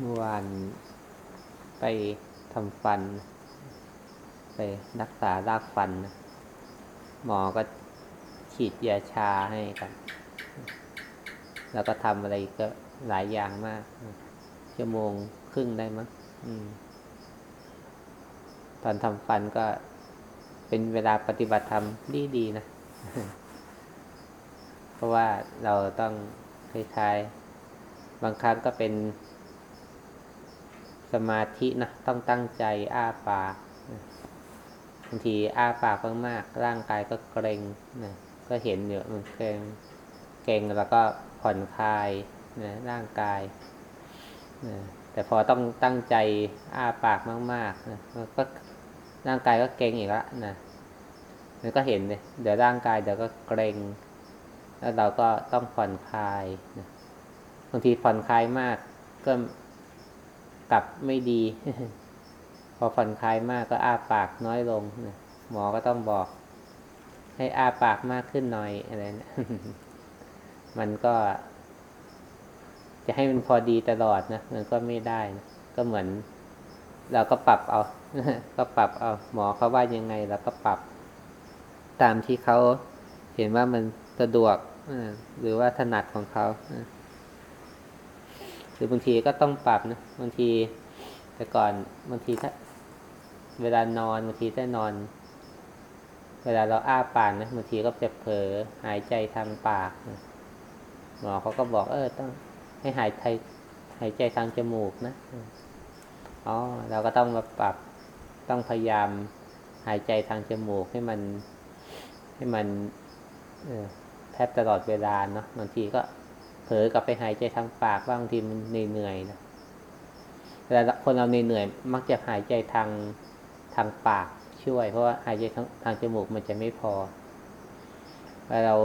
เมื่อวานไปทำฟัน ไปรักษารากฟัน หมอก็ฉีดยาชาให้กัน แล้วก็ทำอะไรก็หลายอย่างมากชั่วโมงครึ่งได้มั้งตอนทำฟันก็เป็นเวลาปฏิบัติธรรมดีดีนะ เพราะว่าเราต้องคล้ายๆ บางครั้งก็เป็น สมาธินะต้องตั้งใจอ้าปากบางทีอ้าปากมากๆร่างกายก็เกร็งนะก็เห็นอยู่มันเกรงเกร็งแล้วก็ผ่อนคลายนะร่างกายนะแต่พอต้องตั้งใจอ้าปากมากๆนะมันก็ร่างกายก็เกร็งอีกล้วนะมันก็เห็นเลยเดี๋ยวร่างกายเดี๋ยวก็เกร็ง แล้วเราก็ต้องผ่อนคลายนะบางทีผ่อนคลายมากก็ กลับไม่ดี พอผ่อนคลายมากก็อ้าปากน้อยลงหมอก็ต้องบอก ให้อ้าปากมากขึ้นหน่อยอะไรนะมันก็ จะให้มันพอดีตลอดนะมันก็ไม่ได้นะก็เหมือน เราก็ปรับเอาก็ปรับเอาหมอเขาว่ายังไงเราก็ปรับ ตามที่เขาเห็นว่ามันสะดวกหรือว่าถนัดของเขา หรือบางทีก็ต้องปรับนะบางทีแต่ก่อนบางทีถ้า เวลานอนบางทีถ้านอน เวลาเราอ้าปากนะบางทีก็จะเผลอหายใจทางปากนะหมอเขาก็บอกเออต้องให้หายใจหายใจทางจมูกนะอ๋อเราก็ต้องมาปรับต้องพยายามหายใจทางจมูกให้มันให้มันออแทบตลอดเวลาเนาะบางทีก็ ผลอกลับไปหายใจทางปากบ้างบางทีมันเหนื่อยๆนะเวลาคนเราเหนื่อยๆมักจะหายใจทางทางปากช่วย เพราะว่าหายใจทางทางจมูกมันจะไม่พอเวลาเรา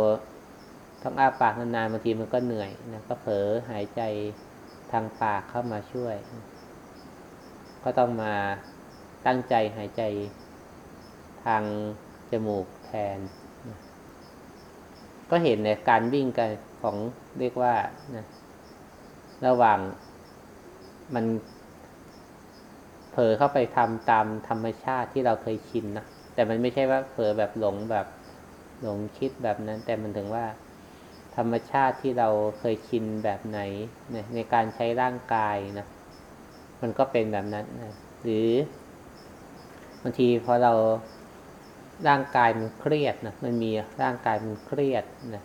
ต้องอ้าปากนานๆบางทีมันก็เหนื่อยนะก็เผลอหายใจทางปากเข้ามาช่วย ก็ต้องมาตั้งใจหายใจทางจมูกแทน ก็เห็นในการวิ่งกันของเรียกว่านะระหว่างมันเผลอเข้าไปทำตามธรรมชาติที่เราเคยชินนะแต่มันไม่ใช่ว่าเผลอแบบหลงแบบหลงคิดแบบนั้น แต่มันถึงว่า ธรรมชาติที่เราเคยชินแบบไหนนในการใช้ร่างกายนะมันก็เป็นแบบนั้นนะหรือบางทีพอเรา ร่างกายมันเครียดนะมันมีร่างกายมันเครียดนะ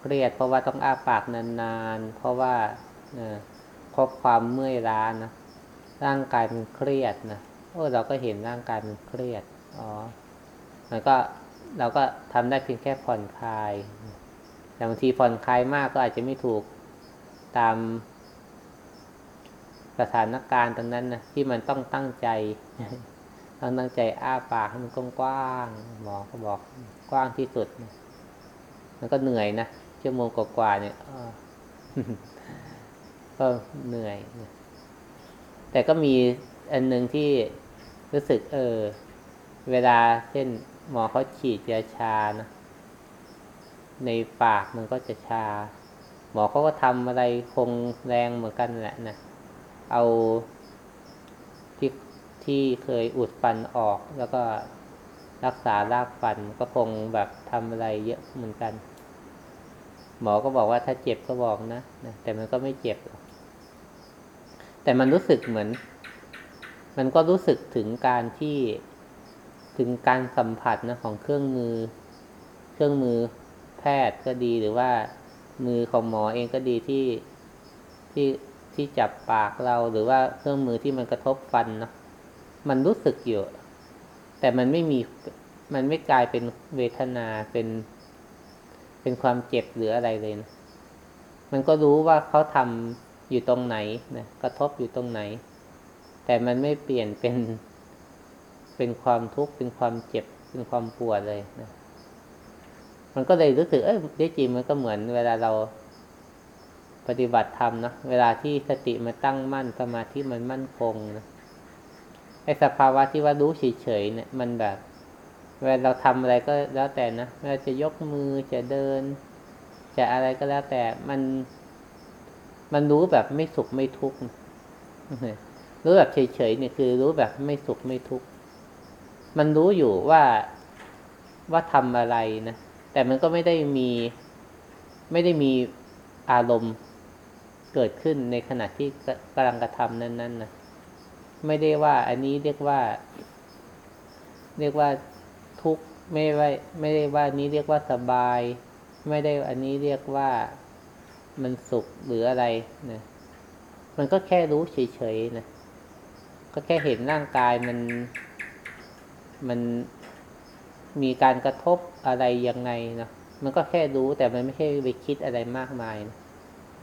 เครียดเพราะว่าต้องอ้าปากนานๆ เพราะว่าเพราะความเมื่อยล้านะร่างกายมันเครียดนะโอ้เราก็เห็นร่างกายมันเครียดอ๋อมันก็เราก็ทำได้เพียงแค่ผ่อนคลายแต่บางทีผ่อนคลายมากก็อาจจะไม่ถูกตามสถานการณ์ตรงนั้นนะที่มันต้องตั้งใจ ต้องตั้งใจอ้าปากให้มันกว้างๆหมอก็บอกกว้างที่สุด มันก็เหนื่อยนะชั่วโมงกว่าๆเนี่ยก็เหนื่อย แต่ก็มีอันหนึ่งที่รู้สึก เออ เวลาเช่น หมอเขาฉีดยาชานะในปากมันก็จะชา หมอเขาก็ทำอะไรคงแรงเหมือนกันแหละนะเอา ที่เคยอุดฟันออก แล้วก็รักษารากฟันก็คงแบบทำอะไรเยอะเหมือนกัน หมอก็บอกว่าถ้าเจ็บก็บอกนะนะแต่มันก็ไม่เจ็บ แต่มันรู้สึกเหมือน มันก็รู้สึกถึงการที่ถึงการสัมผัสนะของเครื่องมือ เครื่องมือแพทย์ก็ดีหรือว่ามือของหมอเองก็ดีที่ที่ที่จับปากเราหรือว่าเครื่องมือที่มันกระทบฟันเนาะ มันรู้สึกอยู่ แต่มันไม่มีมันไม่กลายเป็นเวทนาเป็น เป็นความเจ็บหรืออะไรเลยนะมันก็รู้ว่าเขาทำอยู่ตรงไหนนะกระทบอยู่ตรงไหน แต่มันไม่เปลี่ยนเป็น เป็นความทุกข์เป็นความเจ็บเป็นความปวดเลยนะมันก็เลยรู้สึกเอ้ยจริงมันก็เหมือน เวลาเราปฏิบัติธรรมนะเวลาที่สติมันตั้งมั่นสมาธิมันมั่นคงนะ ไอสภาวะที่ว่ารู้เฉยๆเนี่ยมันแบบเวลาเราทำอะไรก็แล้วแต่นะไม่ว่าจะยกมือจะเดิน จะอะไรก็แล้วแต่มันมันรู้แบบไม่สุขไม่ทุกข์รู้แบบเฉยๆเนี่ยคือรู้แบบไม่สุขไม่ทุกข์มันรู้อยู่ว่าว่าทำอะไรนะแต่มันก็ไม่ได้มีไม่ได้มีอารมณ์เกิดขึ้นในขณะที่กำลังกระทำนั้นๆนะ ไม่ได้ว่า อันนี้เรียกว่า เรียกว่าทุกไม่ว่าไม่ได้ว่านี้เรียกว่าสบาย ไม่ได้อันนี้เรียกว่ามันสุขหรืออะไรนะมันก็แค่รู้เฉยๆนะก็แค่เห็นร่างกายมันมันมีการกระทบอะไรยังไงนะมันก็แค่รู้แต่มันไม่ใช่ไปคิดอะไรมากมายนะ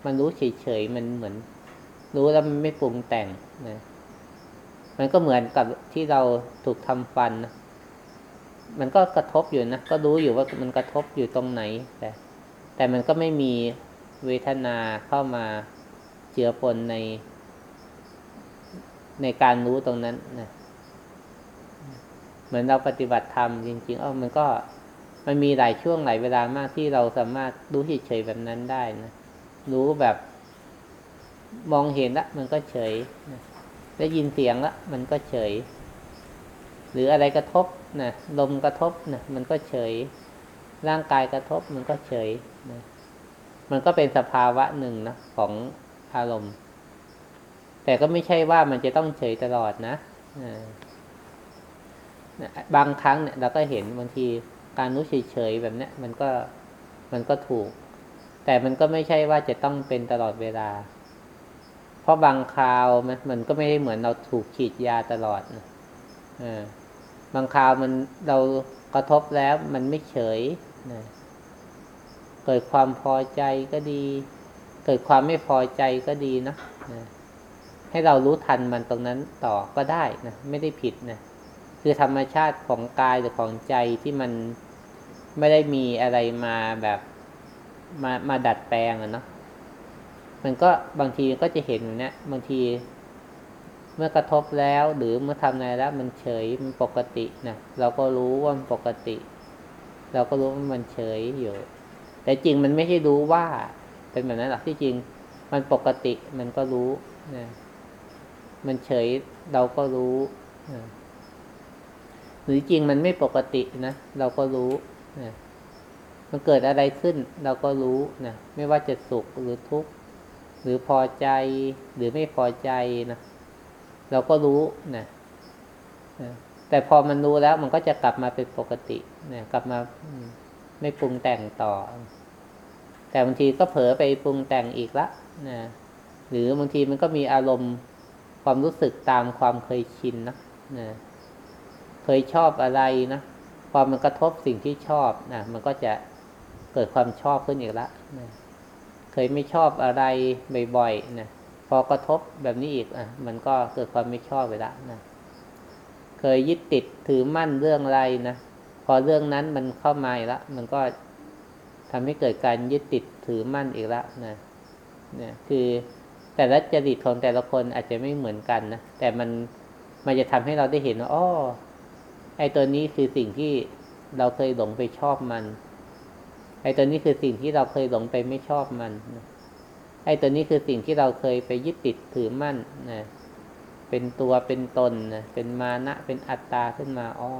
มันรู้เฉยๆมันเหมือน รู้แล้วมันไม่ปรุงแต่งนะ มันก็เหมือนกับที่เราถูกทำฟันนะมันก็กระทบอยู่นะ ก็รู้อยู่ว่ามันกระทบอยู่ตรงไหน แต่ แต่มันก็ไม่มีเวทนาเข้ามาเจือปนใน ในการรู้ตรงนั้นนะเหมือนเราปฏิบัติธรรมจริงๆเออมันก็มันมีหลายช่วงหลายเวลามากที่เราสามารถรู้เฉยๆแบบนั้นได้นะ รู้แบบ มองเห็นละมันก็เฉยนะ ได้ยินเสียงละมันก็เฉย หรืออะไรกระทบนะลมกระทบนะมันก็เฉย ร่างกายกระทบมันก็เฉยนะมันก็เป็นสภาวะหนึ่งนะของอารมณ์ แต่ก็ไม่ใช่ว่ามันจะต้องเฉยตลอดนะบางครั้งเนี่ยเราก็เห็นบางทีการรู้เฉยๆแบบเนี้ยมันก็มันก็ถูก แต่มันก็ไม่ใช่ว่าจะต้องเป็นตลอดเวลา เพราะบางคราวมันมันก็ไม่ได้เหมือนเราถูกฉีดยาตลอดนะบางคราวมันเรากระทบแล้วมันไม่เฉยนะเกิดความพอใจก็ดี เกิดความไม่พอใจก็ดีนะนะให้เรารู้ทันมันตรงนั้นต่อก็ได้นะไม่ได้ผิดนะคือธรรมชาติของกายหรือของใจที่มันไม่ได้มีอะไรมาแบบมามาดัดแปลงอะเนาะ มันก็บางทีก็จะเห็นอยู่เนี่ยบางที เมื่อกระทบแล้วหรือเมื่อทำอะไรแล้ว มันเฉยมันปกตินะเราก็รู้ว่ามันปกติ เราก็รู้ว่ามันเฉยอยู่ แต่จริงมันไม่ใช่รู้ว่า เป็นแบบนั้นหรอกที่จริง มันปกติมันก็รู้นะมันเฉยเราก็รู้นะหรือจริงมันไม่ปกตินะเราก็รู้นะมันเกิดอะไรขึ้น เราก็รู้นะไม่ว่าจะสุขหรือทุกข์ หรือพอใจ หรือไม่พอใจนะเราก็รู้นะแต่พอมันรู้แล้วมันก็จะกลับมาเป็นปกตินะกลับมาไม่ปรุงแต่งต่อ แต่บางทีก็เผลอไปปรุงแต่งอีกละนะหรือบางทีมันก็มีอารมณ์ความรู้สึกตามความเคยชินนะนะเคยชอบอะไรนะพอมันกระทบสิ่งที่ชอบนะมันก็จะเกิดความชอบขึ้นอีกแล้วนะ เคยไม่ชอบอะไรบ่อยๆนะพอกระทบแบบนี้อีกอะ มันก็เกิดความไม่ชอบไปแล้วนะเคยยึดติดถือมั่นเรื่องอะไรนะพอเรื่องนั้นมันเข้ามาแล้วมันก็ทำให้เกิดการยึดติดถือมั่นอีกแล้วนะเนี่ยคือแต่ละจริตของแต่ละคนอาจจะไม่เหมือนกันนะแต่มันมันจะทำให้เราได้เห็นว่าอ๋อไอ้ตัวนี้คือสิ่งที่เราเคยหลงไปชอบมัน ไอ้ตัวนี้คือสิ่งที่เราเคยหลงไปไม่ชอบมันไอ้ตัวนี้คือสิ่งที่เราเคยไปยึดติดถือมั่นนะเป็นตัวเป็นตนนะเป็นมานะเป็นอัตตาขึ้นมาอ้อ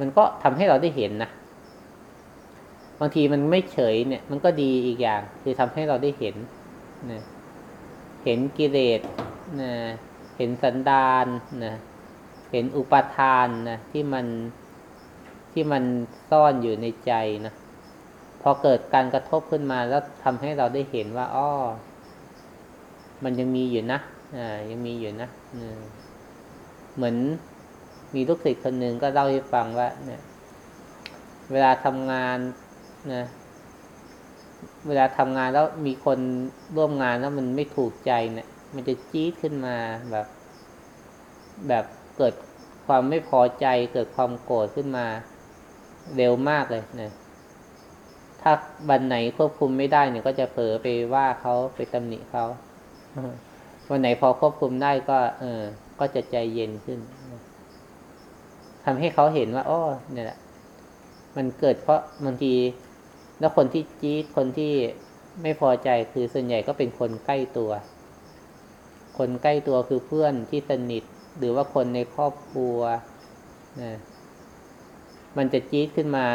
มันก็ทำให้เราได้เห็นนะบางทีมันไม่เฉยเนี่ย มันก็ดีอีกอย่าง คือทำให้เราได้เห็นนะเห็นกิเลสนะเห็นสันดานนะเห็นอุปทานนะที่มันที่มันซ่อนอยู่ในใจนะ พอเกิดการกระทบขึ้นมาแล้วทำให้เราได้เห็นว่าอ้อมันยังมีอยู่นะอ่ายังมีอยู่นะเหมือนมีลูกศิษย์คนหนึ่งก็เล่าให้ฟังว่า เนี่ย เวลาทำงานนะเวลาทำงานแล้วมีคนร่วมงานแล้วมันไม่ถูกใจเนี่ย มันจะจี๊ดขึ้นมาแบบ แบบเกิดความไม่พอใจ เกิดความโกรธขึ้นมา เร็วมากเลยนะ ถ้าวันไหนควบคุมไม่ได้เนี่ยก็จะเผลอไปว่าเขาไปตำหนิเขาวันไหนพอควบคุมได้ก็ เออ ก็จะใจเย็นขึ้นทำให้เขาเห็นว่าอ๋อเนี่ยแหละมันเกิดเพราะบางที แล้วคนที่จี๊ดคนที่ไม่พอใจคือส่วนใหญ่ก็เป็นคนใกล้ตัว คนใกล้ตัวคือเพื่อนที่สนิท หรือว่าคนในครอบครัวนะมันจะจี๊ดขึ้นมา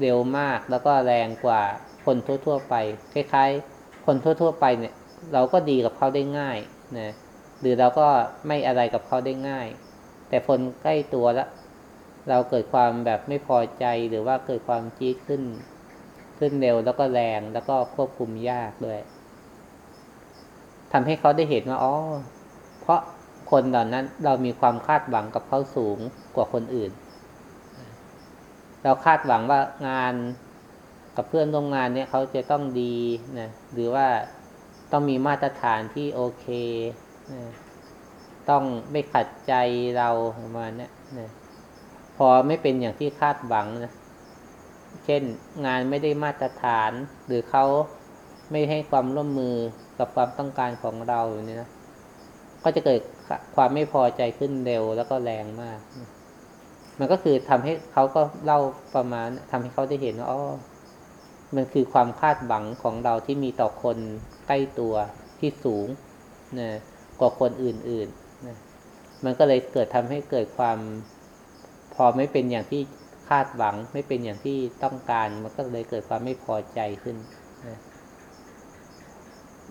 เร็วมากแล้วก็แรงกว่าคนทั่ว ๆ ไป คล้ายๆ คนทั่ว ๆ ไปเนี่ย เราก็ดีกับเขาได้ง่ายนะหรือเราก็ไม่อะไรกับเขาได้ง่าย แต่คนใกล้ตัวล้วเราเกิดความแบบไม่พอใจหรือว่าเกิดความจี๊ดขึ้น ขึ้นเร็วแล้วก็แรงแล้วก็ควบคุมยากด้วยทำให้เขาได้เห็นว่าอ๋อเพราะคนเหล่านั้นเรามีความคาดหวังกับเขาสูงกว่าคนอื่น เราคาดหวังว่างานกับเพื่อนร่วมงานเนี่ยเขาจะต้องดีนะหรือว่าต้องมีมาตรฐานที่โอเคนะต้องไม่ขัดใจเราประมาณนี้นะพอไม่เป็นอย่างที่คาดหวังนะเช่นงานไม่ได้มาตรฐาน หรือเขาไม่ให้ความร่วมมือกับความต้องการของเราอย่างนี้นะก็จะเกิดความไม่พอใจขึ้นเร็วแล้วก็แรงมาก มันก็คือทำให้เขาก็เล่าประมาณทำให้เขาได้เห็นว่าอ๋อมันคือความคาดหวังของเราที่มีต่อคนใกล้ตัวที่สูงนะกว่าคนอื่นๆนะมันก็เลยเกิดทำให้เกิดความพอไม่เป็นอย่างที่คาดหวัง ไม่เป็นอย่างที่ต้องการ มันก็เลยเกิดความไม่พอใจขึ้นนะ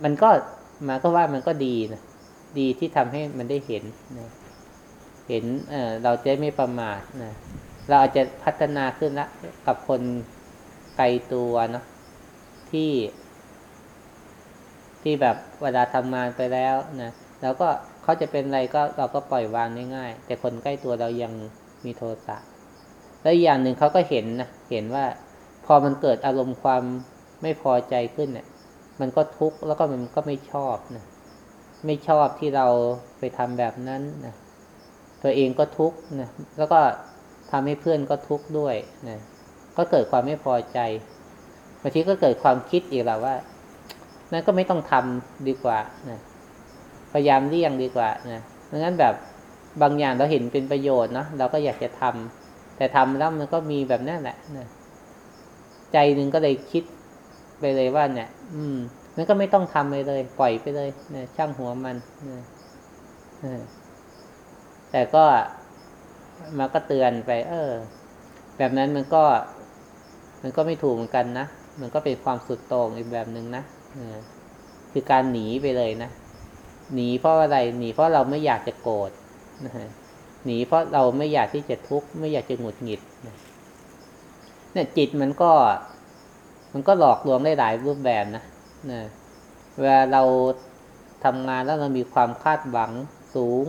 มันก็มาก็ว่ามันก็ดีนะดีที่ทำให้มันได้เห็นนะ เห็นเเราจะไม่ประมาทนะเราอาจจะพัฒนาขึ้นละกับคนไกลตัวเนาะที่ ที่แบบเวลาทำงานไปแล้วนะแล้วก็เขาจะเป็นอะไรก็เราก็ปล่อยวางง่ายๆแต่คนใกล้ตัวเรายังมีโทสะแล้วอย่างหนึ่งเขาก็เห็นนะเห็นว่าพอมันเกิดอารมณ์ความไม่พอใจขึ้นเนี่ย มันก็ทุกข์แล้วก็มันก็ไม่ชอบนะไม่ชอบที่เราไปทำแบบนั้นนะ ตัวเองก็ทุกข์นะแล้วก็ทำให้เพื่อนก็ทุกข์ด้วยนะก็เกิดความไม่พอใจบางทีก็เกิดความคิดอีกแล้วว่านั่นก็ไม่ต้องทำดีกว่านะพยายามเลี่ยงดีกว่านะดังนั้นแบบบางอย่างเราเห็นเป็นประโยชน์เนาะเราก็อยากจะทำแต่ทำแล้วมันก็มีแบบนั้นแหละนะใจหนึ่งก็เลยคิดไปเลยว่าเนี่ย อืมมันก็ไม่ต้องทำเลยเลย ปล่อยไปเลยนะช่างหัวมันนะ แต่ก็มันก็เตือนไป เออ แบบนั้นมันก็ มันก็ไม่ถูกเหมือนกันนะ มันก็เป็นความสุดโต่งอีกแบบหนึ่งนะคือการหนีไปเลยนะ หนีเพราะอะไร หนีเพราะเราไม่อยากจะโกรธนะฮะหนีเพราะเราไม่อยากที่จะทุกข์ไม่อยากจะหงุดหงิดเนี่ยจิตมันก็ มันก็หลอกลวงได้หลายรูปแบบนะนะเวลาเราทำงานแล้วเรามีความคาดหวังสูง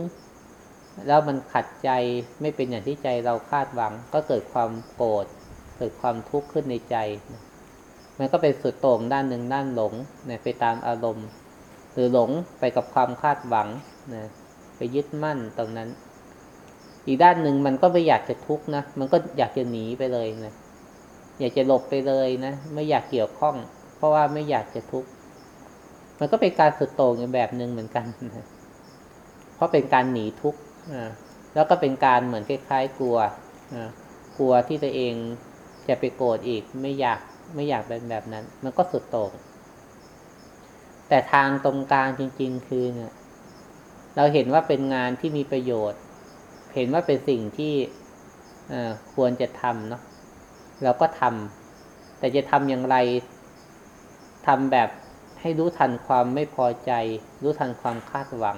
แล้วมันขัดใจไม่เป็นอย่างที่ใจเราคาดหวัง ก็เกิดความโกรธเกิดความทุกข์ขึ้นในใจ มันก็เป็นสุดโต่งด้านหนึ่งด้านหลงนะไปตามอารมณ์ หรือหลงไปกับความคาดหวังนะไปยึดมั่นตรงนั้น อีกด้านหนึ่งมันก็ไม่อยากจะทุกข์นะมันก็อยากจะหนีไปเลยนะอยากจะหลบไปเลยนะไม่อยากเกี่ยวข้อง เพราะว่าไม่อยากจะทุกข์มันก็เป็นการสุดโต่งในแบบหนึ่งเหมือนกันนะเพราะเป็นการหนีทุกข์ แล้วก็เป็นการเหมือนคล้ายๆกลัวกลัวที่ตัวเองจะไปโกรธอีกไม่อยากไม่อยากเป็นแบบนั้น มันก็สุดโต่งแต่ทางตรงกลางจริง ๆ คือเนี่ย เราเห็นว่าเป็นงานที่มีประโยชน์ เห็นว่าเป็นสิ่งที่ควรจะทำเนาะเราก็ทำแต่จะทำอย่างไรทำแบบให้รู้ทันความไม่พอใจ รู้ทันความคาดหวัง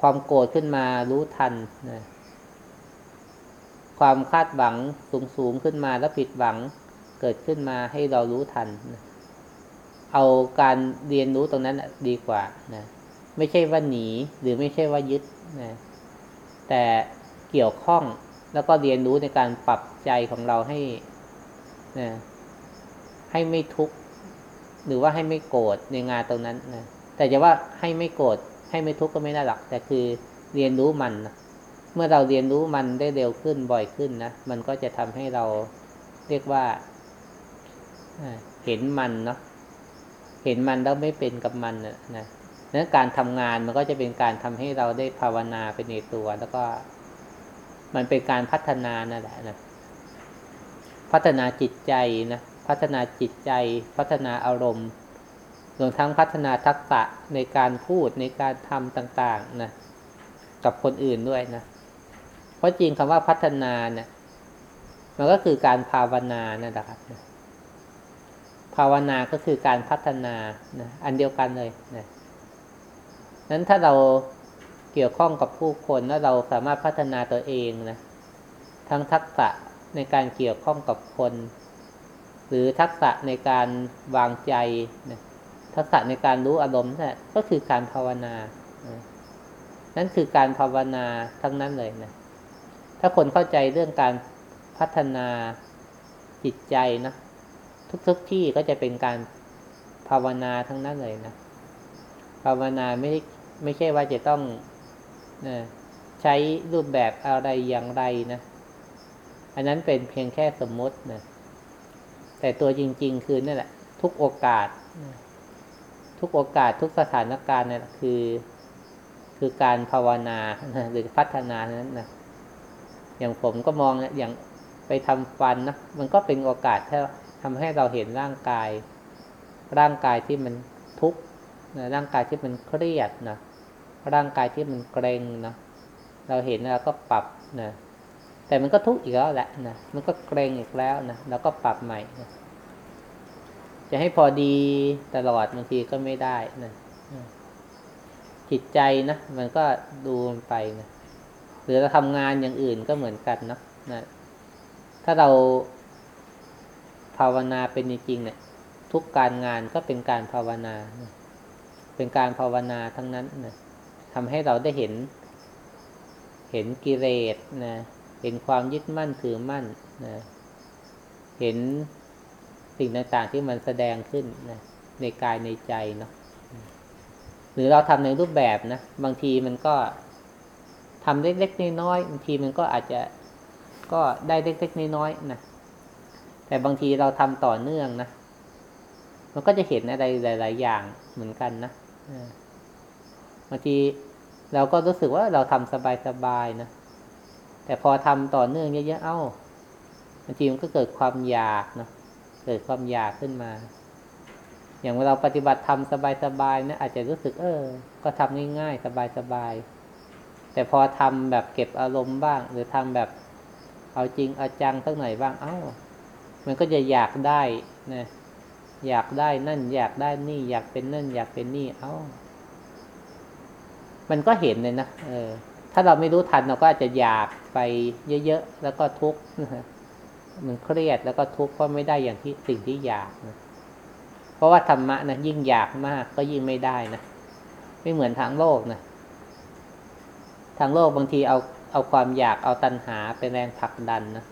ความโกรธขึ้นมารู้ทันนะความคาดหวังสูงสูงขึ้นมาแล้วผิดหวังเกิดขึ้นมาให้เรารู้ทันนะเอาการเรียนรู้ตรงนั้นดีกว่านะไม่ใช่ว่าหนีหรือไม่ใช่ว่ายึดนะแต่เกี่ยวข้องแล้วก็เรียนรู้ในการปรับใจของเราให้นะให้ไม่ทุกข์หรือว่าให้ไม่โกรธในงานตรงนั้นนะแต่จะว่าให้ไม่โกรธ ให้ไม่ทุกข์ก็ไม่ได้หรอกแต่คือเรียนรู้มันนะเมื่อเราเรียนรู้มันได้เร็วขึ้นบ่อยขึ้นนะมันก็จะทำให้เราเรียกว่าเห็นมันเนาะเห็นมันแล้วไม่เป็นกับมันนะนะนั้นการทำงานมันก็จะเป็นการทำให้เราได้ภาวนาเป็นในตัว แล้วก็ มันเป็นการพัฒนานั่นแหละนะพัฒนาจิตใจนะพัฒนาจิตใจ พัฒนาอารมณ์ รวมทั้งพัฒนาทักษะในการพูดในการทำต่างๆนะกับคนอื่นด้วยนะ เพราะจริงคำว่าพัฒนาเนี่ยมันก็คือการภาวนานั่นแหละครับภาวนาก็คือการพัฒนานะอันเดียวกันเลยนะนั้นถ้าเราเกี่ยวข้องกับผู้คนแล้วเราสามารถพัฒนาตัวเองนะทั้งทักษะในการเกี่ยวข้องกับคน หรือทักษะในการวางใจนะ ทักษะในการรู้อารมณ์นั่นก็คือการภาวนานะนั่นคือการภาวนาทั้งนั้นเลยนะ ถ้าคนเข้าใจเรื่องการพัฒนาจิตใจนะทุกๆทที่ก็จะเป็นการภาวนาทั้งนั้นเลยนะ ภาวนาไม่ไม่ใช่ว่าจะต้องนะใช้รูปแบบอะไรอย่างไรนะ อันนั้นเป็นเพียงแค่สมมตินะ แต่ตัวจริง ๆ คือนั่นแหละ ทุกโอกาสนะ ทุกโอกาสทุกสถานการณ์นั่นคือ คือการภาวนานะหรือพัฒนานั้นนะอย่างผมก็มองอย่างไปทำฟันนะมันก็เป็นโอกาสที่ทำให้เราเห็นร่างกาย ร่างกายที่มันทุกข์นะร่างกายที่มันเครียดนะร่างกายที่มันเกร็งนะเราเห็นแล้วก็ปรับนะแต่มันก็ทุกข์อีกแล้วแหละนะมันก็เกรงอีกแล้วนะแล้วก็ปรับใหม่นะ จะให้พอดีตลอดบางทีก็ไม่ได้นะจิตใจนะมันก็ดูมันไปนะหรือเราทำงานอย่างอื่นก็เหมือนกันเนาะนะถ้าเราภาวนาเป็นจริงเนี่ย ทุกการงานก็เป็นการภาวนาเป็นการภาวนาทั้งนั้นนะทำให้เราได้เห็น เห็นกิเลสนะเห็นความยึดมั่นถือมั่นนะเห็น สิ่งต่างๆที่มันแสดงขึ้นนะในกายในใจเนาะหรือเราทำในรูปแบบนะบางทีมันก็ทำเล็กๆน้อยๆบางทีมันก็อาจจะก็ได้เล็กๆน้อยๆนะแต่บางทีเราทำต่อเนื่องนะมันก็จะเห็นอะไรหลาย ๆ อย่างเหมือนกันนะบางทีเราก็รู้สึกว่าเราทำสบายๆนะแต่พอทำต่อเนื่องเยอะๆเอ้าบางทีมันก็เกิดความอยากนะ เกิดความอยากขึ้นมา อย่างเวลาปฏิบัติทำสบายๆนะอาจจะรู้สึกเออ ก็ทำง่ายๆ สบายๆ แต่พอทำแบบเก็บอารมณ์บ้าง หรือทำแบบเอาจริงเอาจังสักหน่อยบ้าง เอ้า มันก็จะอยากได้นะอยากได้นั่น อยากได้นี่ อยากเป็นนั่น อยากเป็นนี่ เอ้า มันก็เห็นเลยนะเออ ถ้าเราไม่รู้ทันเราก็อาจจะอยากไปเยอะๆ แล้วก็ทุกข์ มันเครียดแล้วก็ทุกข์เพราะไม่ได้อย่างที่สิ่งที่อยากนะเพราะว่าธรรมะนะยิ่งอยากมากก็ยิ่งไม่ได้นะไม่เหมือนทางโลกนะทางโลกบางทีเอาเอาความอยากเอาตัณหาเป็นแรงผลักดันนะ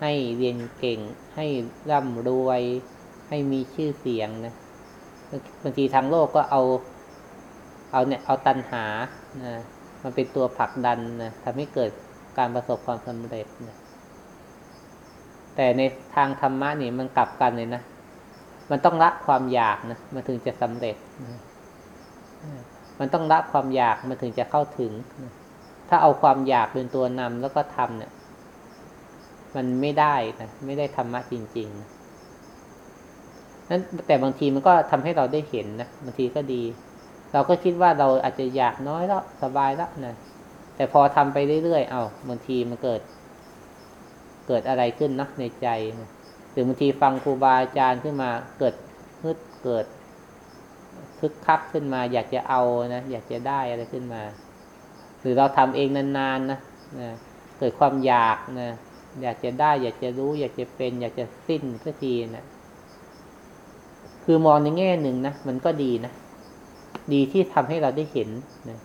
ให้เรียนเก่ง ให้ร่ำรวย ให้มีชื่อเสียงนะบางทีทางโลกก็เอา เอาเนี่ย เอาตัณหานะมันเป็นตัวผลักดันนะทำให้เกิดการประสบความสำเร็จนะ แต่ในทางธรรมะนี่มันกลับกันเลยนะ มันต้องละความอยากนะมันถึงจะสำเร็จนะมันต้องละความอยากมันถึงจะเข้าถึงนะถ้าเอาความอยากเป็นตัวนำแล้วก็ทำเนี่ย มันไม่ได้นะไม่ได้ธรรมะจริงๆนั้นแต่บางทีมันก็ทำให้เราได้เห็นนะบางทีก็ดี เราก็คิดว่าเราอาจจะอยากน้อยแล้วสบายแล้วนะแต่พอทำไปเรื่อยๆเอาบางทีมันเกิด เกิดอะไรขึ้นนะในใจหรือบางทีฟังครูบาอาจารย์ขึ้นมาเกิดฮึดเกิดคึกคักขึ้นมา อยากจะเอานะอยากจะได้อะไรขึ้นมา หรือเราทำเองนานๆนะนะเกิดความอยากนะอยากจะได้ อยากจะรู้ อยากจะเป็น อยากจะสิ้นสักทีนะคือมองในแง่หนึ่งนะมันก็ดีนะดีที่ทำให้เราได้เห็นนะ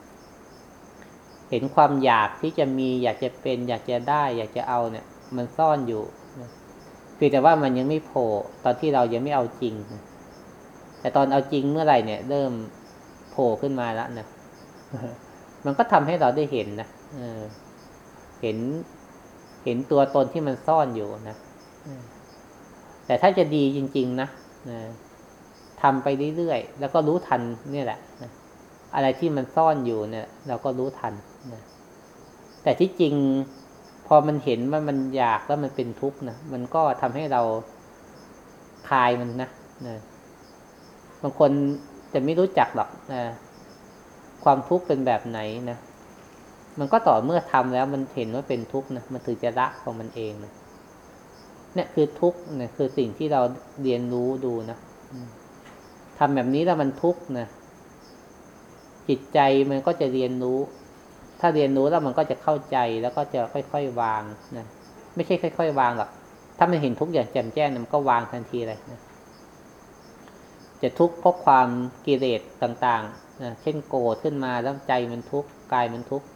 เห็นความอยากที่จะมี อยากจะเป็น อยากจะได้ อยากจะเอาเนี่ย มันซ่อนอยู่เพียงแต่ว่ามันยังไม่โผล่ตอนที่เรายังไม่เอาจริง แต่ตอนเอาจริงเมื่อไหร่เนี่ย เริ่มโผล่ขึ้นมาแล้วนะมันก็ทำให้เราได้เห็นนะเออ เห็นเห็นตัวตนที่มันซ่อนอยู่นะแต่ถ้าจะดีจริง ๆนะทำไปเรื่อยๆแล้วก็รู้ทันนี่แหละนะอะไรที่มันซ่อนอยู่เนี่ย เราก็รู้ทันนะแต่ที่จริง พอมันเห็นว่ามันอยากแล้วมันเป็นทุกข์นะมันก็ทำให้เราคลายมันนะนะบางคนจะไม่รู้จักหรอกนะความทุกข์เป็นแบบไหนนะมันก็ต่อเมื่อทำแล้วมันเห็นว่าเป็นทุกข์นะมันถึงจะละของมันเองนะเนี่ยคือทุกข์เนี่ยคือสิ่งที่เราเรียนรู้ดูนะทำแบบนี้แล้วมันทุกข์นะจิตใจมันก็จะเรียนรู้ ถ้าเรียนรู้แล้วมันก็จะเข้าใจแล้วก็จะค่อยๆวางนะไม่ใช่ค่อย ๆ วางหรอกถ้ามันเห็นทุกอย่างแจ่มแจ้งมันก็วางทันทีเลยนะจะทุกข์เพราะความกิเลสต่างๆนะเช่นโกรธขึ้นมาแล้วใจมันทุกข์กายมันทุกข์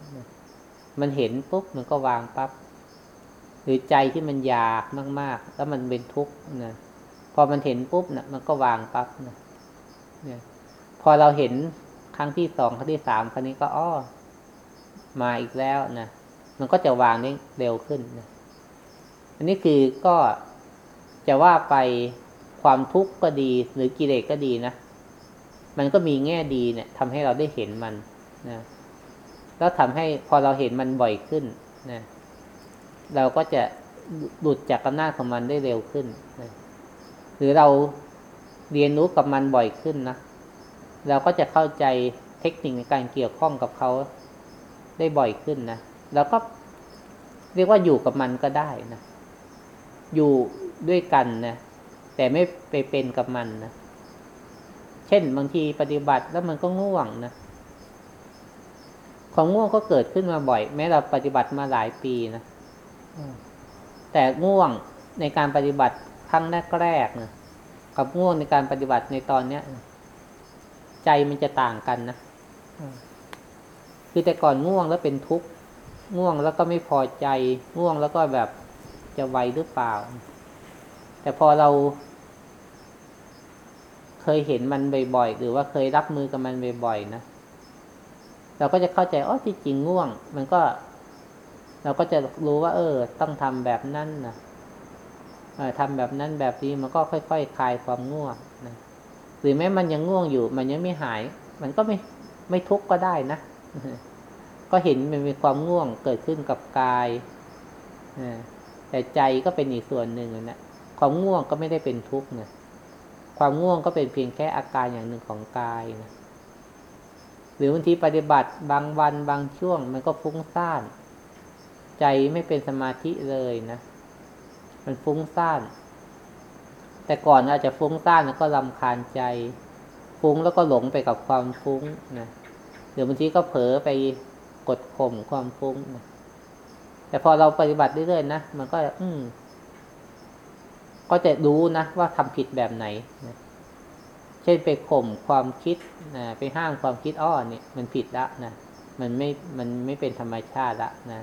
มันเห็นปุ๊บมันก็วางปับ๊บหรือใจที่มันอยากมาก ๆ แล้วมันเป็นทุกข์นะพอมันเห็นปุ๊บนะมันก็วางปั๊บนะเนี่ย พอเราเห็นครั้งที่สองครั้งที่สามครั้งนี้ก็อ้อ มาอีกแล้วนะมันก็จะวางได้เร็วขึ้นนะอันนี้คือก็จะว่าไปความทุกข์ก็ดี หรือกิเลสก็ดีนะมันก็มีแง่ดีเนี่ยทำให้เราได้เห็นมันนะแล้วทำให้พอเราเห็นมันบ่อยขึ้นนะเราก็จะหลุดจากอำนาจของมันได้เร็วขึ้นนะหรือเราเรียนรู้กับมันบ่อยขึ้นนะเราก็จะเข้าใจเทคนิคในการเกี่ยวข้องกับเขา ได้บ่อยขึ้นนะแล้วก็เรียกว่าอยู่กับมันก็ได้นะอยู่ด้วยกันนะแต่ไม่ไปเป็นกับมันนะเช่นบางทีปฏิบัติแล้วมันก็ง่วงนะความง่วงก็เกิดขึ้นมาบ่อย แม้เราปฏิบัติมาหลายปีนะแต่ง่วงในการปฏิบัติครั้งแรกๆนะกับง่วงในการปฏิบัติในตอนเนี้ย ใจมันจะต่างกันนะ คือแต่ก่อนง่วงแล้วเป็นทุกข์ง่วงแล้วก็ไม่พอใจ ง่วงแล้วก็แบบจะไวหรือเปล่า แต่พอเรา เคยเห็นมันบ่อยๆหรือว่าเคยรับมือกับมันบ่อยๆนะเราก็จะเข้าใจอ๋อที่จริงง่วง มันก็ เราก็จะรู้ว่า เออ ต้องทำแบบนั้นนะทำแบบนั้นแบบนี้มันก็ค่อยๆคคลายความง่วงนะหรือแม้มันยังง่วงอยู่ มันยังไม่หาย มันก็ไม่ไม่ทุกข์ก็ได้นะ ก็เห็นมันมีความง่วงเกิดขึ้นกับกายแต่ใจก็เป็นอีกส่วนหนึ่งนะความง่วงก็ไม่ได้เป็นทุกข์นะความง่วงก็เป็นเพียงแค่อาการอย่างหนึ่งของกายนะหรือบางทีปฏิบัติบางวันบางช่วง มันก็ฟุ้งซ่าน ใจไม่เป็นสมาธิเลยนะมันฟุ้งซ่าน แต่ก่อนอาจจะฟุ้งซ่านแล้วก็ลำคาญใจ ฟุ้งแล้วก็หลงไปกับความฟุ้งนะ หรือบางทีก็เผลอไปกดข่มความฟุ้ง แต่พอเราปฏิบัติเรื่อยๆนะ มันก็ อืม ก็จะรู้นะว่าทำผิดแบบไหนนะเช่นไปข่มความคิดนะไปห้ามความคิดอ้อเนี่ยมันผิดละนะมันไม่มันไม่เป็นธรรมชาติละนะ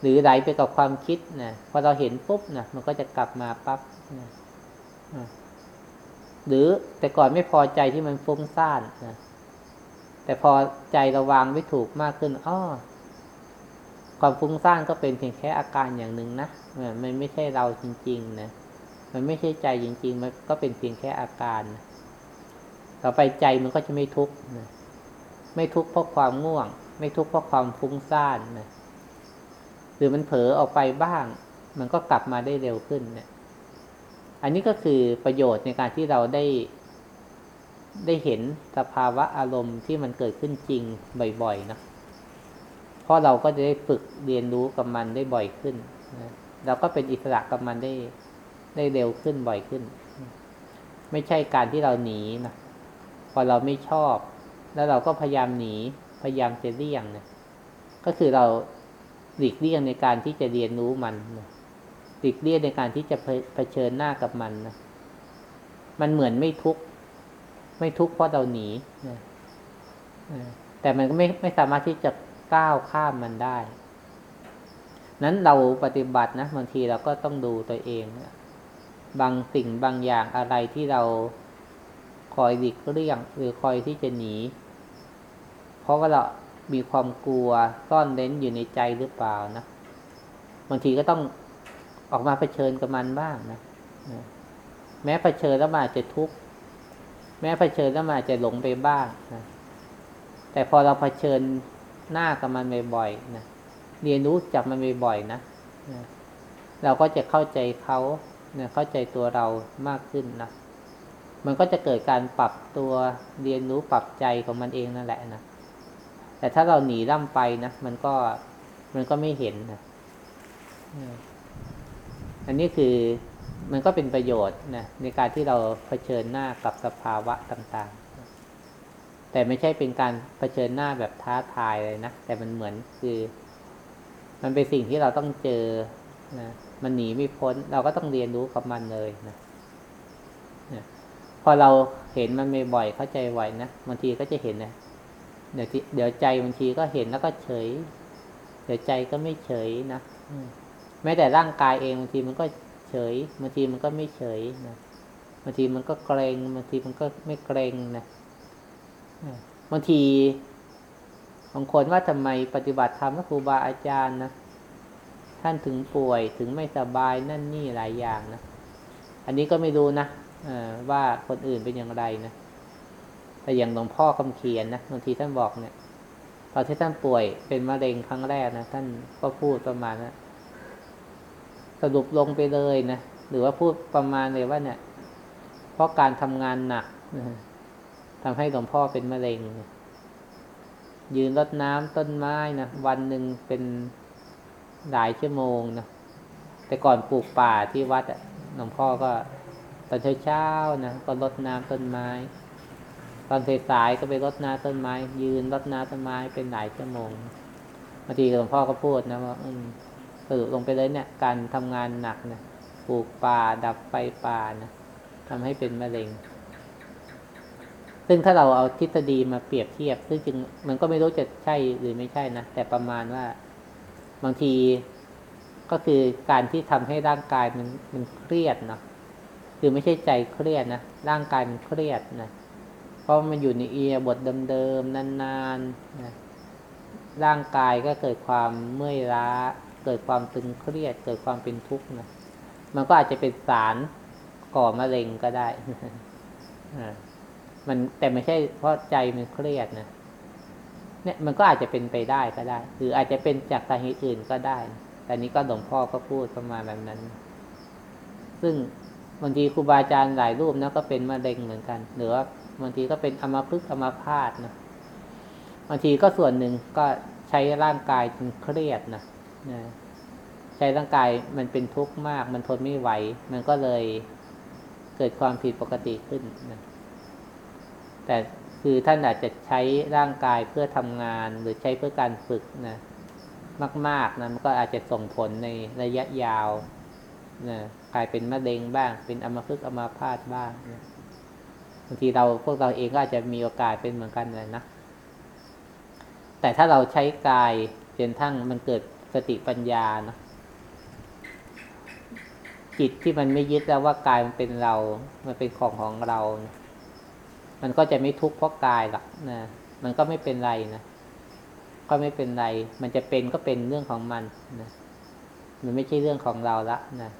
หรือไหลไปกับความคิดนะพอเราเห็นปุ๊บนะมันก็จะกลับมาปั๊บนะหรือแต่ก่อนไม่พอใจที่มันฟุ้งซ่านนะ แต่พอใจเราวางไม่ถูกมากขึ้นอ้อความฟุ้งซ่านก็เป็นเพียงแค่อาการอย่างหนึ่งนะมันไม่ใช่เราจริง ๆ นะ มันไม่ใช่ใจจริง ๆ มันก็เป็นเพียงแค่อาการ ต่อไปใจมันก็จะไม่ทุกข์นะไม่ทุกข์เพราะความง่วง ไม่ทุกข์เพราะความฟุ้งซ่านนะหรือมันเผลอออกไปบ้าง มันก็กลับมาได้เร็วขึ้นเนะี่ย อันนี้ก็คือประโยชน์ในการที่เราได้ ได้เห็นสภาวะอารมณ์ที่มันเกิดขึ้นจริงบ่อยๆนะเพราะเราก็จะได้ฝึกเรียนรู้กับมันได้บ่อยขึ้นนะเราก็เป็นอิสระกับมันได้ได้เร็วขึ้นบ่อยขึ้น ไม่ใช่การที่เราหนีนะพอเราไม่ชอบ แล้วเราก็พยายามหนีพยายามจะเลี่ยงนะก็คือเราหลีกเลี่ยงในการที่จะเรียนรู้มันนะหลีกเลี่ยงในการที่จะเผชิญหน้ากับมันนะมันเหมือนไม่ทุกข์ ไม่ทุกข์เพราะเราหนีนะแต่มันก็ไม่ไม่สามารถที่จะก้าวข้ามมันได้ นั้นเราปฏิบัตินะบางทีเราก็ต้องดูตัวเองนะบางสิ่งบางอย่างอะไรที่เราคอยหลีกเลี่ยง หรือคอยที่จะหนี เพราะว่าเรามีความกลัวซ่อนเล้นอยู่ในใจหรือเปล่านะ บางทีก็ต้องออกมาเผชิญกับมันบ้างนะ แม้เผชิญแล้วมาจจะทุกข์ แม้เผชิญแล้วมาจะหลงไปบ้างนะแต่พอเราเผชิญหน้ากับมันบ่อยๆนะเรียนรู้จับมันบ่อยๆนะนะเราก็จะเข้าใจเขาเนี่ยเข้าใจตัวเรามากขึ้นนะมันก็จะเกิดการปรับตัวเรียนรู้ปรับใจของมันเองนั่นแหละนะแต่ถ้าเราหนีร่ำไปนะมันก็มันก็ไม่เห็นนะอันนี้คือ มันก็เป็นประโยชน์นะในการที่เราเผชิญหน้ากับสภาวะต่างๆ แต่ไม่ใช่เป็นการเผชิญหน้าแบบท้าทายเลยนะ แต่มันเหมือนคือ มันเป็นสิ่งที่เราต้องเจอนะมันหนีไม่พ้น เราก็ต้องเรียนรู้กับมันเลยนะพอเราเห็นมันบ่อยเข้าใจไหวนะบางทีก็จะเห็นนะเดี๋ยวเดี๋ยวใจบางทีก็เห็นแล้วก็เฉย เดี๋ยวใจก็ไม่เฉยนะแม้แต่ร่างกายเองบางทีมันก็ เฉยบางทีมันก็ไม่เฉยนะบางทีมันก็เกรงบางทีมันก็ไม่เกรงนะบางทีบางคนว่าทำไมปฏิบัติธรรมครูบาอาจารย์นะท่านถึงป่วยถึงไม่สบายนั่นนี่หลายอย่างนะอันนี้ก็ไม่รู้นะว่าคนอื่นเป็นอย่างไรนะแต่อย่างหลวงพ่อคำเขียนนะบางทีท่านบอกเนี่ย ตอนที่ท่านป่วยเป็นมะเร็งครั้งแรกนะท่านก็พูดประมาณนะ สรุปลงไปเลยนะหรือว่าพูดประมาณเลยว่าเนี่ย เพราะการทำงานหนักทำให้หลวงพ่อเป็นมะเร็ง ยืนรดน้ำต้นไม้นะวันหนึ่งเป็นหลายชั่วโมงนะแต่ก่อนปลูกป่าที่วัดอะหลวงพ่อก็ตอนเช้าๆนะก็รดน้ำต้นไม้ ตอนสายๆก็ไปรดน้ำต้นไม้ ยืนรดน้ำต้นไม้เป็นหลายชั่วโมงบางทีหลวงพ่อก็พูดนะว่าอืม สรุปลงไปเลยเนี่ยการทำงานหนักนะปลูกป่าดับไฟป่านะทำให้เป็นมะเร็ง ซึ่งถ้าเราเอาทฤษฎีมาเปรียบเทียบ ซึ่งจริงมันก็ไม่รู้จะใช่หรือไม่ใช่นะ แต่ประมาณว่าบางทีก็คือการที่ทำให้ร่างกายมันมันเครียดเนาะคือไม่ใช่ใจเครียดนะร่างกายมันเครียดนะเพราะมันอยู่ในเอียบทเดิมๆนานๆนะร่างกายก็เกิดความเมื่อยล้า เกิดความตึงเครียด เกิดความเป็นทุกข์นะมันก็อาจจะเป็นสารก่อมะเร็งก็ได้มันแต่ไม่ใช่เพราะใจมันเครียดนะเนี่ยมันก็อาจจะเป็นไปได้ก็ได้ หรืออาจจะเป็นจากสาเหตุอื่นก็ได้ แต่นี้ก็หลวงพ่อก็พูดประมาณแบบนั้น ซึ่งบางทีครูบาอาจารย์หลายรูปนะก็เป็นมะเร็งเหมือนกัน หรือว่าบางทีก็เป็นอมพฤกอัมพาตนะบางทีก็ส่วนหนึ่งก็ใช้ร่างกายจนเครียดนะ นะใช้ร่างกายมันเป็นทุกข์มาก มันทนไม่ไหว มันก็เลยเกิดความผิดปกติขึ้นนะแต่คือท่านอาจจะใช้ร่างกายเพื่อทำงานหรือใช้เพื่อการฝึกนะมากๆนะมันก็อาจจะส่งผลในระยะยาวนะกลายเป็นมะเร็งบ้าง เป็นอัมพฤกษ์อัมพาตบ้างนะบางทีเราพวกเราเองก็อาจจะมีโอกาสเป็นเหมือนกันเลยนะแต่ถ้าเราใช้กายจนทั้งมันเกิด สติปัญญานะจิตที่มันไม่ยึดแล้วว่ากายมันเป็นเรา มันเป็นของของเรานะมันก็จะไม่ทุกข์เพราะกายหรอกนะ มันก็ไม่เป็นไรนะ ก็ไม่เป็นไร มันจะเป็นก็เป็นเรื่องของมันนะ มันไม่ใช่เรื่องของเราละนะ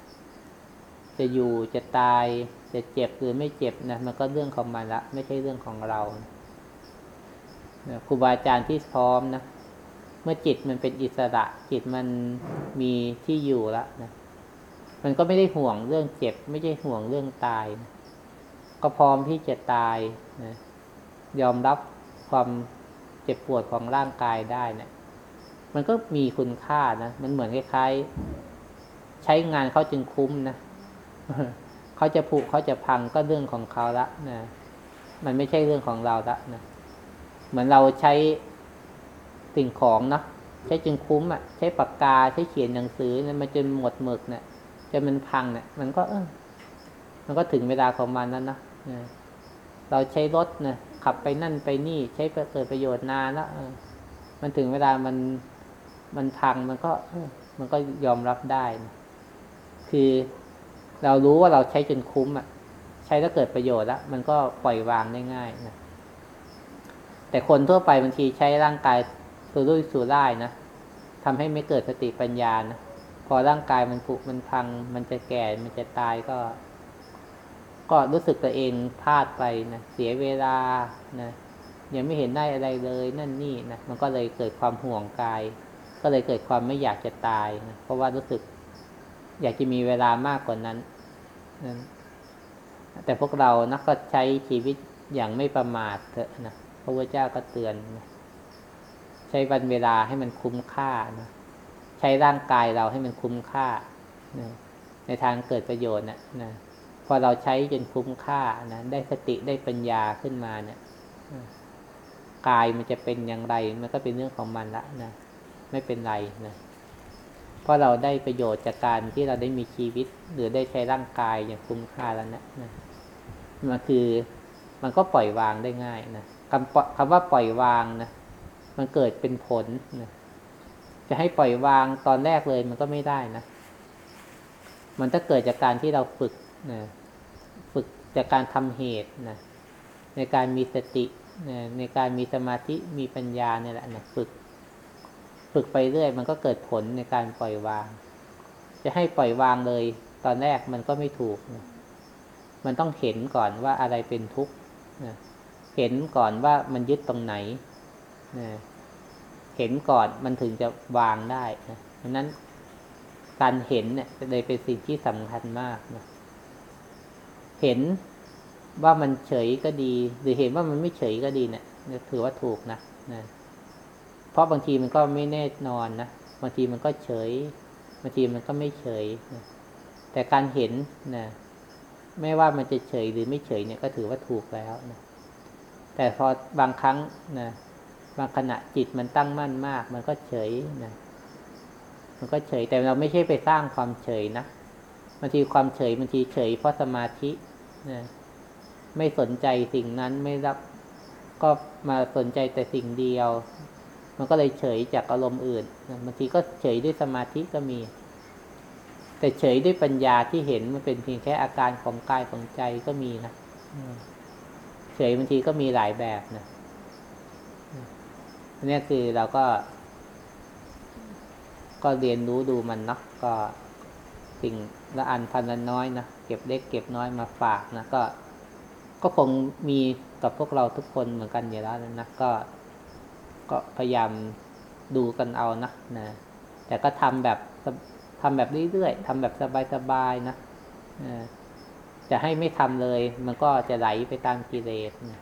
จะอยู่จะตาย จะเจ็บหรือไม่เจ็บนะ มันก็เรื่องของมันละ ไม่ใช่เรื่องของเราครูบาอาจารย์ที่พร้อมนะ มื่อจิตมันเป็นอิสระ จิตมันมีที่อยู่แล้วนะมันก็ไม่ได้ห่วงเรื่องเจ็บ ไม่ใช่ห่วงเรื่องตายนะก็พร้อมที่จะตายนะยอมรับความเจ็บปวดของร่างกายได้นะมันก็มีคุณค่านะมันเหมือนคล้ายๆ ใช้งานเขาจึงคุ้มนะเขาจะผุเขาจะพังก็เรื่องของเขาละนะมันไม่ใช่เรื่องของเราละนะเหมือนเราใช้ สิ่งของเนาะใช้จึงคุ้มอะ ใช้ปากกาใช้เขียนหนังสือเนี่ยมันจนหมดหมึกเนี่ยจนมันพังเนี่ยมันก็เออมันก็ถึงเวลาของมันนั้นนะเราใช้รถนะขับไปนั่นไปนี่ใช้เกิดประโยชน์นานแล้วมันถึงเวลามันมันพังมันก็มันก็ยอมรับได้นะคือเรารู้ว่าเราใช้จนคุ้มอะ ใช้แล้วเกิดประโยชน์แล้วมันก็ปล่อยวางได้ง่ายนะแต่คนทั่วไปบางทีใช้ร่างกาย สู่ด้วยสู่ได้นะทำให้ไม่เกิดสติปัญญานะพอร่างกายมันผุมันพัง มันจะแก่มันจะตายก็ ก็รู้สึกตัวเองพลาดไปนะเสียเวลานะยังไม่เห็นได้อะไรเลยนั่นนี่นะมันก็เลยเกิดความห่วงกาย ก็เลยเกิดความไม่อยากจะตายนะเพราะว่ารู้สึก อยากจะมีเวลามากกว่านั้นนะแต่พวกเรานะก็ใช้ชีวิตอย่างไม่ประมาทเถอะนะพระพุทธเจ้าก็เตือนนะ ใช้วันเวลาให้มันคุ้มค่านะใช้ร่างกายเราให้มันคุ้มค่านะในทางเกิดประโยชน์นะนะพอเราใช้จนคุ้มค่านะได้สติได้ปัญญาขึ้นมาเนี่ยกายมันจะเป็นอย่างไร มันก็เป็นเรื่องของมันละนะไม่เป็นไรนะเพราะเราได้ประโยชน์จากการที่เราได้มีชีวิต หรือได้ใช้ร่างกายอย่างคุ้มค่าแล้วนะนะมันคือมันก็ปล่อยวางได้ง่ายนะคำคำว่าปล่อยวางนะ มันเกิดเป็นผลนะจะให้ปล่อยวางตอนแรกเลยมันก็ไม่ได้นะ มันจะเกิดจากการที่เราฝึกนะฝึกจากการทำเหตุนะในการมีสตินะในการมีสมาธิมีปัญญาเนี่ยแหละนะฝึก ฝึกไปเรื่อย มันก็เกิดผลในการปล่อยวาง จะให้ปล่อยวางเลย ตอนแรกมันก็ไม่ถูกนะมันต้องเห็นก่อนว่าอะไรเป็นทุกข์นะเห็นก่อนว่ามันยึดตรงไหน นะเห็นก่อนมันถึงจะวางได้นะดังนั้นการเห็นเนี่ยจะเลยเป็นสิ่งที่สำคัญมากนะเห็นว่ามันเฉยก็ดี หรือเห็นว่ามันไม่เฉยก็ดีเนี่ยถือว่าถูกนะนะเพราะบางทีมันก็ไม่แน่นอนนะบางทีมันก็เฉยบางทีมันก็ไม่เฉยนะแต่การเห็นนะไม่ว่ามันจะเฉยหรือไม่เฉยเนี่ยก็ถือว่าถูกแล้วนะแต่พอบางครั้งนะ บางขณะจิตมันตั้งมั่นมาก มันก็เฉยนะมันก็เฉยแต่เราไม่ใช่ไปสร้างความเฉยนะบางทีความเฉยบางทีเฉยเพราะสมาธินะไม่สนใจสิ่งนั้นไม่รับก็มาสนใจแต่สิ่งเดียว มันก็เลยเฉยจากอารมณ์อื่นนะบางทีก็เฉยด้วยสมาธิก็มี แต่เฉยด้วยปัญญาที่เห็นมันเป็นเพียงแค่อาการของกายของใจก็มีนะเฉยบางทีก็มีหลายแบบนะ นี่คือเราก็ ก็เรียนรู้ดูมันเนาะก็สิ่งละอันพันละน้อยนะเก็บเล็กเก็บน้อยมาฝากนะก็ก็คงมีกับพวกเราทุกคนเหมือนกันอยู่แล้วนะก็ ก็พยายามดูกันเอานะนะ แต่ก็ทำแบบทำแบบเรื่อยๆทำแบบสบายๆนะจะให้ไม่ทำเลย มันก็จะไหลไปตามกิเลสนะ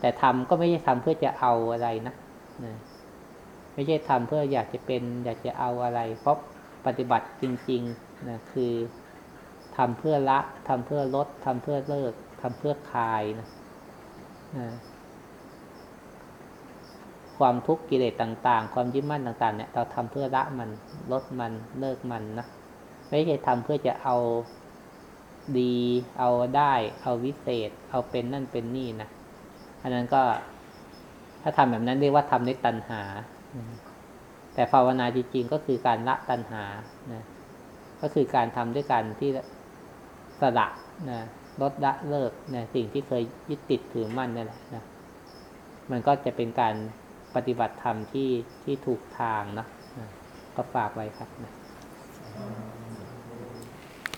แต่ทำก็ไม่ใช่ทำเพื่อจะเอาอะไรนะ นะไม่ใช่ทำเพื่ออยากจะเป็น อยากจะเอาอะไร เพราะปฏิบัติจริงๆนะคือทำเพื่อละทำเพื่อลดทำเพื่อเลิกทำเพื่อคลายนะนะความทุกข์กิเลสต่าง ๆ ความยึดมั่นต่าง ๆ เนี่ย เราทำเพื่อละมัน ลดมัน เลิกมันนะ ไม่ใช่ทำเพื่อจะเอาดี เอาได้ เอาวิเศษ เอาเป็นนั่นเป็นนี่นะ อันนั้นก็ ถ้าทำแบบนั้นเรียกว่าทำด้วยตัณหา แต่ภาวนาจริงๆก็คือการละตัณหานะก็คือการทำด้วยการที่สละนะลดละเลิกนะสิ่งที่เคยยึดติดถือมั่นนั่นแหละนะมันก็จะเป็นการปฏิบัติธรรมที่ที่ถูกทางนะนะก็ฝากไว้ครับนะ